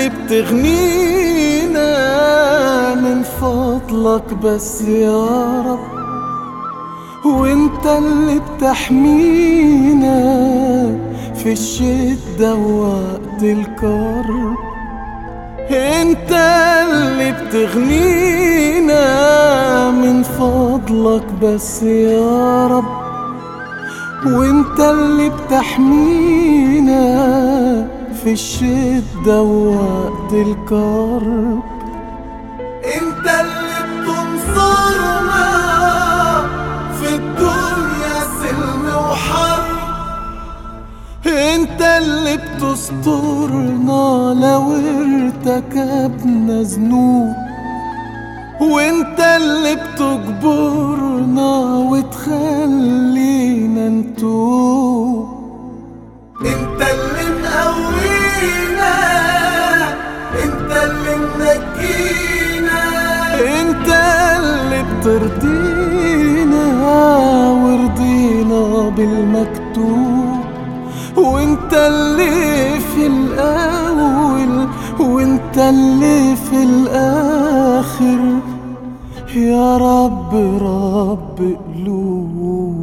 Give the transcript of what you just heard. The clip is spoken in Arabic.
اللي بتغنينا من فضلك بس يا رب. وانت اللي بتحمينا في الشدة ووقت الكرب. انت اللي بتغنينا من فضلك بس يا رب. وانت اللي بتحمينا في الشدة ووقت الكرب انت اللي بتنصرنا في الدنيا سلم وحرب. انت اللي بتسترنا لو ارتكبنا ذنوب. وانت اللي بتجبرنا وتخلينا اللي بترضينا ورضينا بالمكتوب وانت اللي في الأول وانت اللي في الآخر. يا رب رب قلوب.